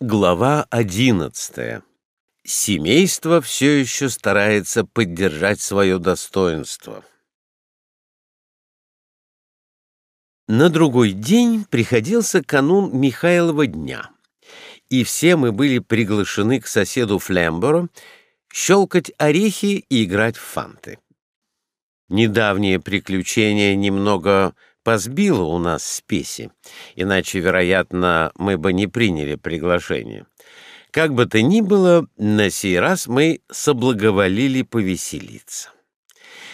Глава одиннадцатая. Семейство все еще старается поддержать свое достоинство. На другой день приходился канун Михайлова дня, и все мы были приглашены к соседу Флемборо щелкать орехи и играть в фанты. Недавнее приключение немного позбило у нас спеси, иначе, вероятно, мы бы не приняли приглашение. Как бы то ни было, на сей раз мы соблаговолили повеселиться.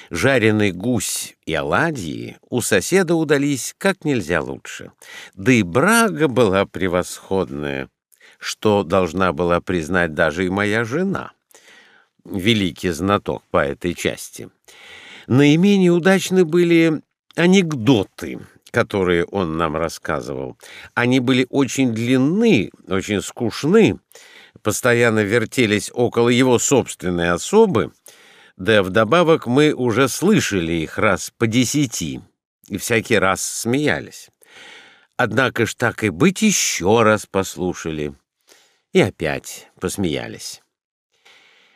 Жареный гусь и оладьи у соседа удались как нельзя лучше. Да и брага была превосходная, что должна была признать даже и моя жена, великий знаток по этой части. Наименее удачны были анекдоты, которые он нам рассказывал. Они были очень длинны, очень скучны, постоянно вертелись около его собственной особы, да вдобавок мы уже слышали их раз по десяти и всякий раз смеялись. Однако ж так и быть еще раз послушали и опять посмеялись.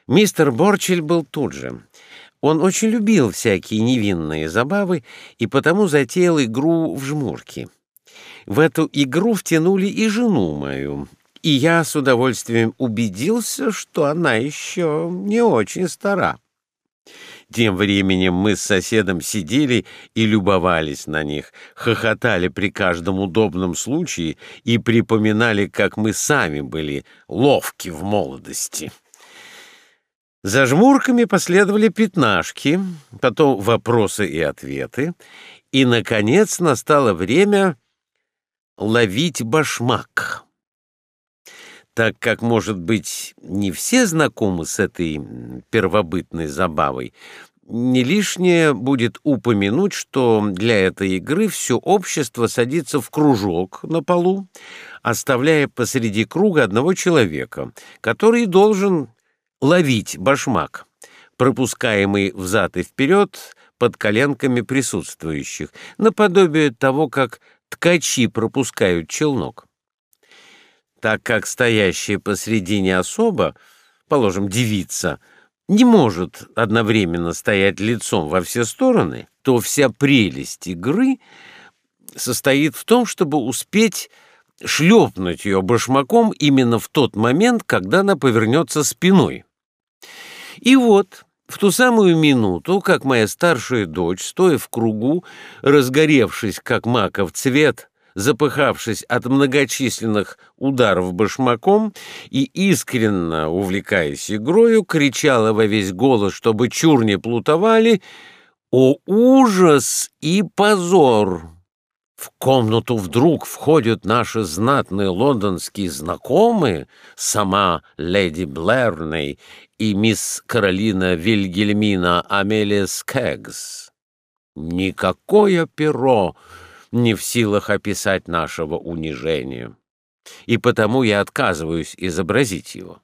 Мистер Борчель был тут же. Он очень любил всякие невинные забавы и потому затеял игру в жмурки. В эту игру втянули и жену мою, и я с удовольствием убедился, что она еще не очень стара. Тем временем мы с соседом сидели и любовались на них, хохотали при каждом удобном случае и припоминали, как мы сами были ловки в молодости. За жмурками последовали пятнашки, потом вопросы и ответы, и, наконец, настало время ловить башмак. Так как, может быть, не все знакомы с этой первобытной забавой, не лишнее будет упомянуть, что для этой игры все общество садится в кружок на полу, оставляя посреди круга одного человека, который должен ловить башмак, пропускаемый взад и вперед под коленками присутствующих, наподобие того, как ткачи пропускают челнок. Так как стоящая посредине особа, положим, девица, не может одновременно стоять лицом во все стороны, то вся прелесть игры состоит в том, чтобы успеть шлепнуть ее башмаком именно в тот момент, когда она повернется спиной. И вот, в ту самую минуту, как моя старшая дочь, стоя в кругу, разгоревшись, как маков цвет, запыхавшись от многочисленных ударов башмаком и искренно увлекаясь игрою, кричала во весь голос, чтобы чур не плутовали «О ужас и позор!» В комнату вдруг входят наши знатные лондонские знакомые, сама леди Блэрней и мисс Каролина Вильгельмина Амелия Скэгс. Никакое перо не в силах описать нашего унижения, и потому я отказываюсь изобразить его.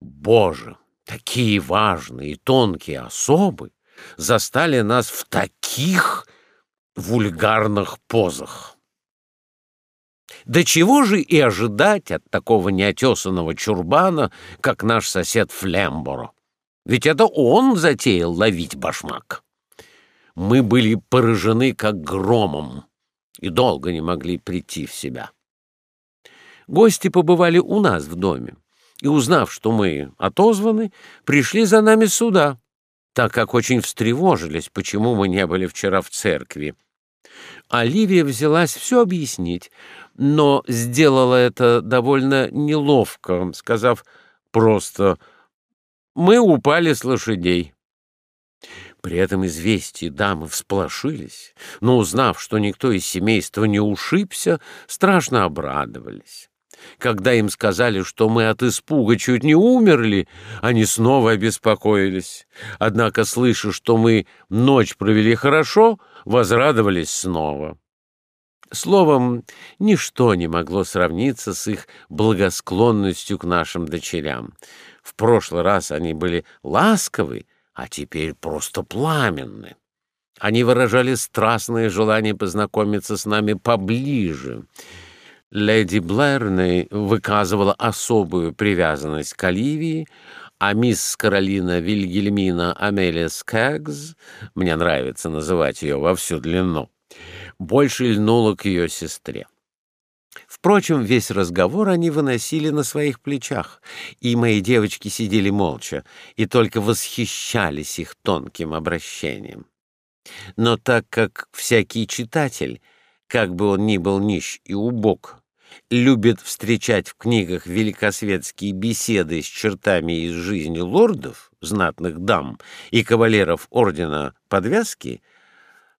Боже, такие важные и тонкие особы застали нас в таких вульгарных позах. Да чего же и ожидать от такого неотесанного чурбана, как наш сосед Флемборо? Ведь это он затеял ловить башмак. Мы были поражены как громом и долго не могли прийти в себя. Гости побывали у нас в доме и, узнав, что мы отозваны, пришли за нами сюда, так как очень встревожились, почему мы не были вчера в церкви. Оливия взялась все объяснить, но сделала это довольно неловко, сказав просто «Мы упали с лошадей». При этом известии дамы всполошились, но, узнав, что никто из семейства не ушибся, страшно обрадовались. Когда им сказали, что мы от испуга чуть не умерли, они снова обеспокоились. Однако, слыша, что мы ночь провели хорошо, возрадовались снова. Словом, ничто не могло сравниться с их благосклонностью к нашим дочерям. В прошлый раз они были ласковы, а теперь просто пламенны. Они выражали страстное желание познакомиться с нами поближе. Леди Блэрный выказывала особую привязанность к Оливии, а мисс Каролина Вильгельмина Амелия Скэгс, мне нравится называть ее во всю длину, больше льнула к ее сестре. Впрочем, весь разговор они выносили на своих плечах, и мои девочки сидели молча и только восхищались их тонким обращением. Но так как всякий читатель, как бы он ни был нищ и убог, любит встречать в книгах великосветские беседы с чертами из жизни лордов, знатных дам и кавалеров ордена подвязки,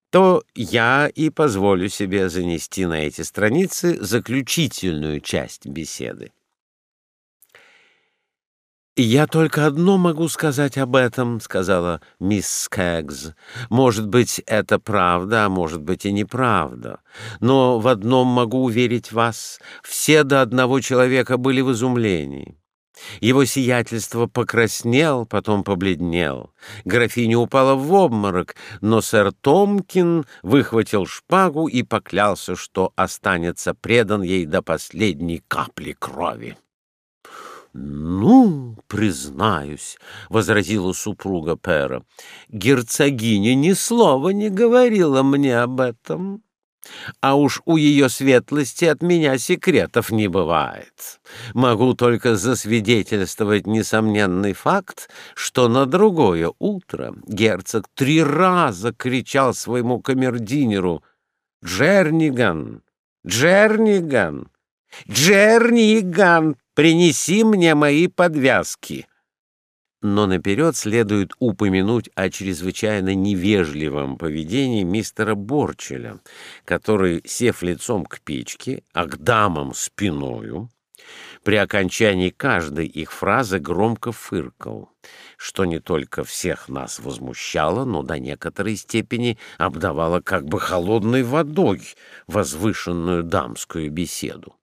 то я и позволю себе занести на эти страницы заключительную часть беседы. «Я только одно могу сказать об этом», — сказала мисс Скэгс. «Может быть, это правда, а может быть и неправда. Но в одном могу уверить вас. Все до одного человека были в изумлении. Его сиятельство покраснел, потом побледнел. Графиня упала в обморок, но сэр Томкин выхватил шпагу и поклялся, что останется предан ей до последней капли крови. «Ну, признаюсь», — возразила супруга Пера, — «герцогиня ни слова не говорила мне об этом». А уж у ее светлости от меня секретов не бывает. Могу только засвидетельствовать несомненный факт, что на другое утро герцог три раза кричал своему камердинеру «Джерниган! Джерниган! Джерниган!» Принеси мне мои подвязки. Но наперед следует упомянуть о чрезвычайно невежливом поведении мистера Борчеля, который, сев лицом к печке, а к дамам спиною, при окончании каждой их фразы громко фыркал, что не только всех нас возмущало, но до некоторой степени обдавало как бы холодной водой возвышенную дамскую беседу.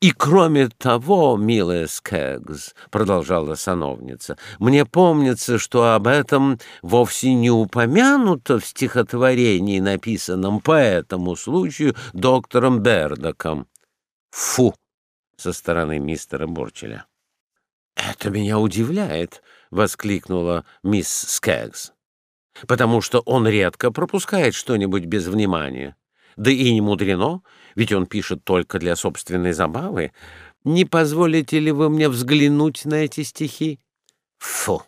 «И кроме того, милая Скэгс, — продолжала сановница, — мне помнится, что об этом вовсе не упомянуто в стихотворении, написанном по этому случаю доктором Бердоком. Фу! со стороны мистера Борчеля. «Это меня удивляет!» — воскликнула мисс Скэгс. «Потому что он редко пропускает что-нибудь без внимания. Да и не мудрено, ведь он пишет только для собственной забавы. Не позволите ли вы мне взглянуть на эти стихи? Фу!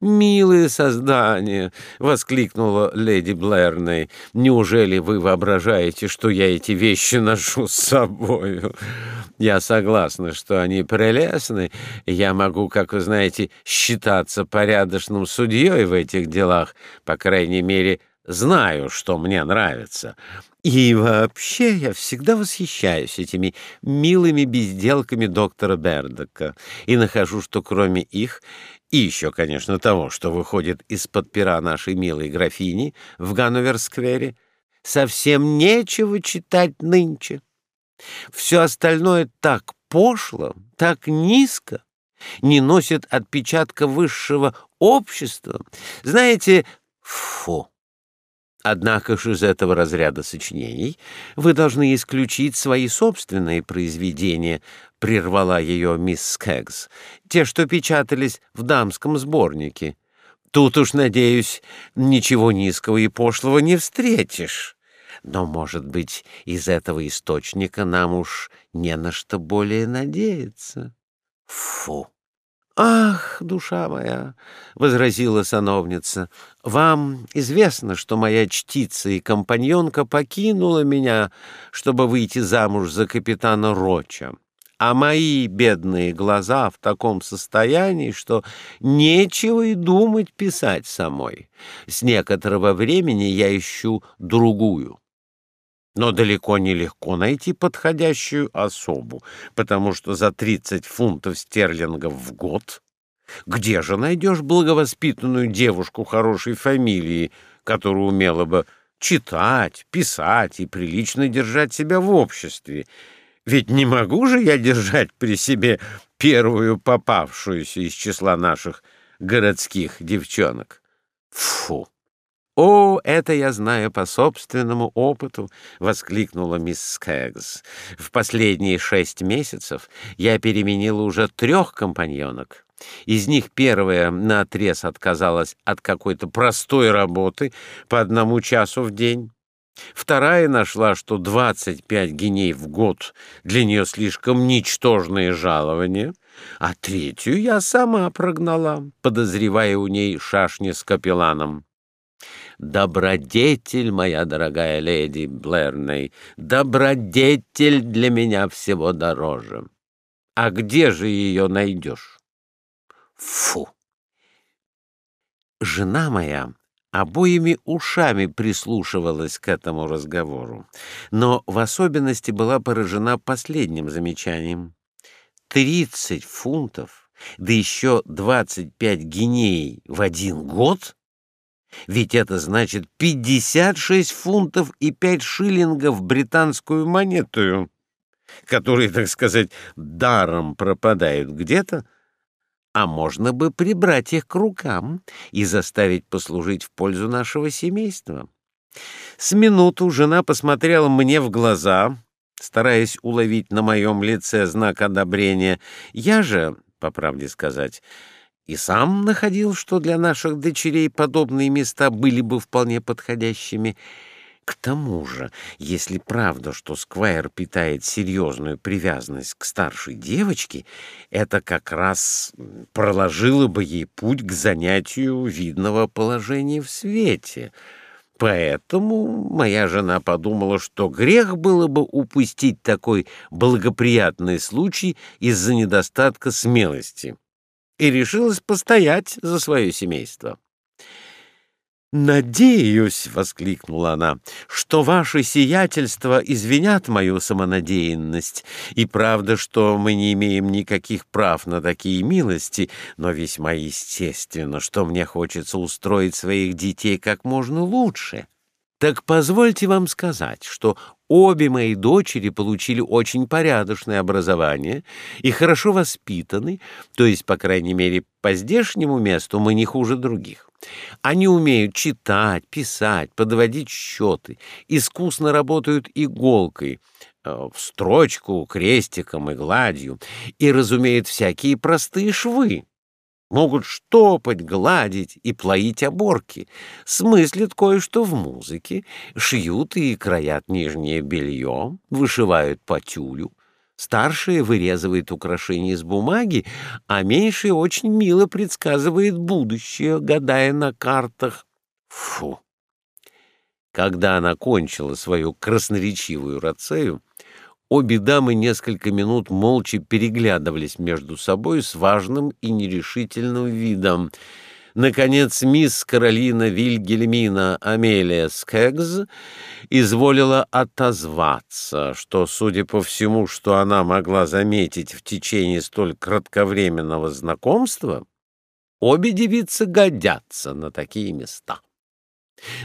«Милые создания!» — воскликнула леди Блэрной. «Неужели вы воображаете, что я эти вещи ношу с собою? Я согласна, что они прелестны. Я могу, как вы знаете, считаться порядочным судьей в этих делах, по крайней мере, знаю, что мне нравится. И вообще я всегда восхищаюсь этими милыми безделками доктора Бердока и нахожу, что кроме их и еще, конечно, того, что выходит из-под пера нашей милой графини в Ганновер-сквере, совсем нечего читать нынче. Все остальное так пошло, так низко, не носит отпечатка высшего общества. Знаете, фу! Однако же из этого разряда сочинений вы должны исключить свои собственные произведения, прервала ее мисс Скэгс, те, что печатались в дамском сборнике. Тут уж, надеюсь, ничего низкого и пошлого не встретишь. Но, может быть, из этого источника нам уж не на что более надеяться. Фу! «Ах, душа моя!» — возразила сановница. «Вам известно, что моя чтица и компаньонка покинула меня, чтобы выйти замуж за капитана Роча. А мои бедные глаза в таком состоянии, что нечего и думать писать самой. С некоторого времени я ищу другую». Но далеко не легко найти подходящую особу, потому что за 30 фунтов стерлингов в год где же найдешь благовоспитанную девушку хорошей фамилии, которая умела бы читать, писать и прилично держать себя в обществе? Ведь не могу же я держать при себе первую попавшуюся из числа наших городских девчонок. Фу! «О, это я знаю по собственному опыту!» — воскликнула мисс Скэгс. «В последние шесть месяцев я переменила уже трех компаньонок. Из них первая наотрез отказалась от какой-то простой работы по одному часу в день. Вторая нашла, что 25 геней в год для нее слишком ничтожное жалование, а третью я сама прогнала, подозревая у ней шашни с капелланом. Добродетель, моя дорогая леди Блэрней, добродетель для меня всего дороже. А где же ее найдешь? Фу! Жена моя обоими ушами прислушивалась к этому разговору, но в особенности была поражена последним замечанием. Тридцать фунтов, да еще двадцать пять гиней в один год? Ведь это значит пятьдесят шесть фунтов и пять шиллингов британскую монету, которые, так сказать, даром пропадают где-то, а можно бы прибрать их к рукам и заставить послужить в пользу нашего семейства. С минуту жена посмотрела мне в глаза, стараясь уловить на моем лице знак одобрения. Я же, по правде сказать, и сам находил, что для наших дочерей подобные места были бы вполне подходящими. К тому же, если правда, что Сквайр питает серьезную привязанность к старшей девочке, это как раз проложило бы ей путь к занятию видного положения в свете. Поэтому моя жена подумала, что грех было бы упустить такой благоприятный случай из-за недостатка смелости и решилась постоять за свое семейство. «Надеюсь», — воскликнула она, — «что ваше сиятельство извинят мою самонадеянность. И правда, что мы не имеем никаких прав на такие милости, но весьма естественно, что мне хочется устроить своих детей как можно лучше». Так позвольте вам сказать, что обе мои дочери получили очень порядочное образование и хорошо воспитаны, то есть, по крайней мере, по здешнему месту мы не хуже других. Они умеют читать, писать, подводить счеты, искусно работают иголкой, э, в строчку, крестиком и гладью, и разумеют всякие простые швы могут штопать, гладить и плоить оборки, смыслят кое-что в музыке, шьют и краят нижнее белье, вышивают по тюлю. Старшая вырезывает украшения из бумаги, а меньшая очень мило предсказывает будущее, гадая на картах. Фу! Когда она кончила свою красноречивую рацею, Обе дамы несколько минут молча переглядывались между собой с важным и нерешительным видом. Наконец, мисс Каролина Вильгельмина Амелия Скэгз изволила отозваться, что, судя по всему, что она могла заметить в течение столь кратковременного знакомства, обе девицы годятся на такие места.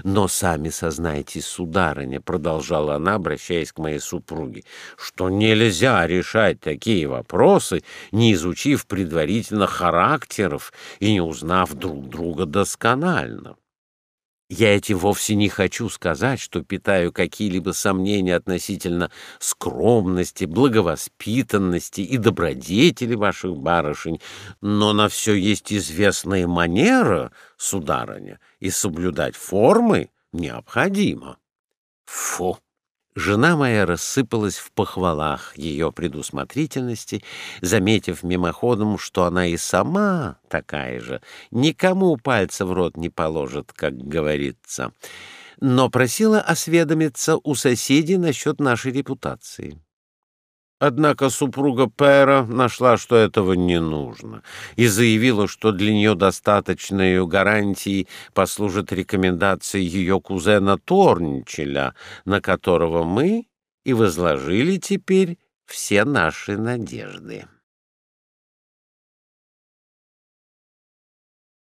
Но сами сознайте, сударыня, — продолжала она, обращаясь к моей супруге, — что нельзя решать такие вопросы, не изучив предварительно характеров и не узнав друг друга досконально. Я этим вовсе не хочу сказать, что питаю какие-либо сомнения относительно скромности, благовоспитанности и добродетели ваших барышень, но на все есть известная манера, сударыня, и соблюдать формы необходимо. Фу! Жена моя рассыпалась в похвалах ее предусмотрительности, заметив мимоходом, что она и сама такая же, никому пальца в рот не положит, как говорится, но просила осведомиться у соседей насчет нашей репутации. Однако супруга Пэра нашла, что этого не нужно, и заявила, что для нее достаточной гарантией послужит рекомендация ее кузена Торничеля, на которого мы и возложили теперь все наши надежды.